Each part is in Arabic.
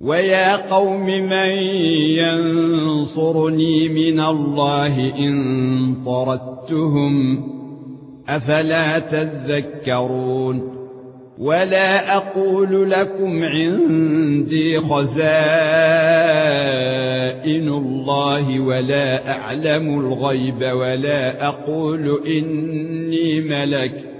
ويا قوم من ينصرني من الله إن طردتهم أفلا تذكرون ولا أقول لكم عندي خزائن الله ولا أعلم الغيب ولا أقول إني ملك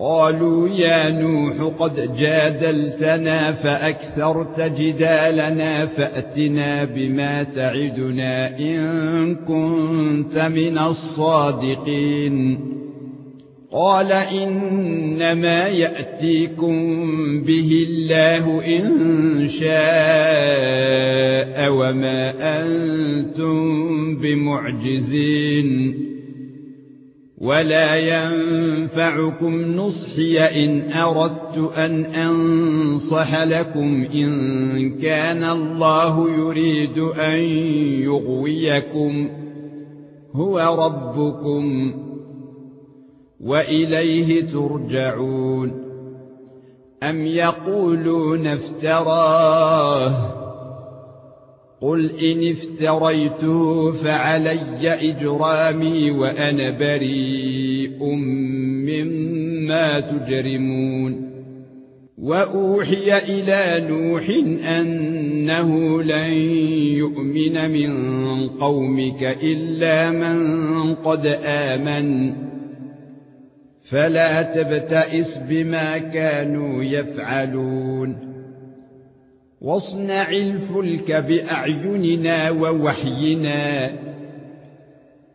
قالوا يا نوح قد جادلتنا فأكثرت جدالنا فأتنا بما تعدنا إن كنت من الصادقين. قال إنما يأتيكم به الله إن شاء وما أنتم بمعجزين. ولا ينفعكم نصحي ان اردت ان انصح لكم ان كان الله يريد ان يغويكم هو ربكم واليه ترجعون ام يقولون افتراه قل ان افتريته فعلي اجرامي وأنا بريء مما تجرمون واوحي إلى نوح انه لن يؤمن من قومك الا من قد امن فلا تبتئس بما كانوا يفعلون واصنع الفلك بأعيننا ووحينا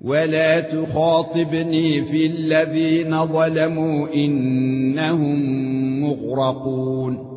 ولا تخاطبني في الذين ظلموا إنهم مغرقون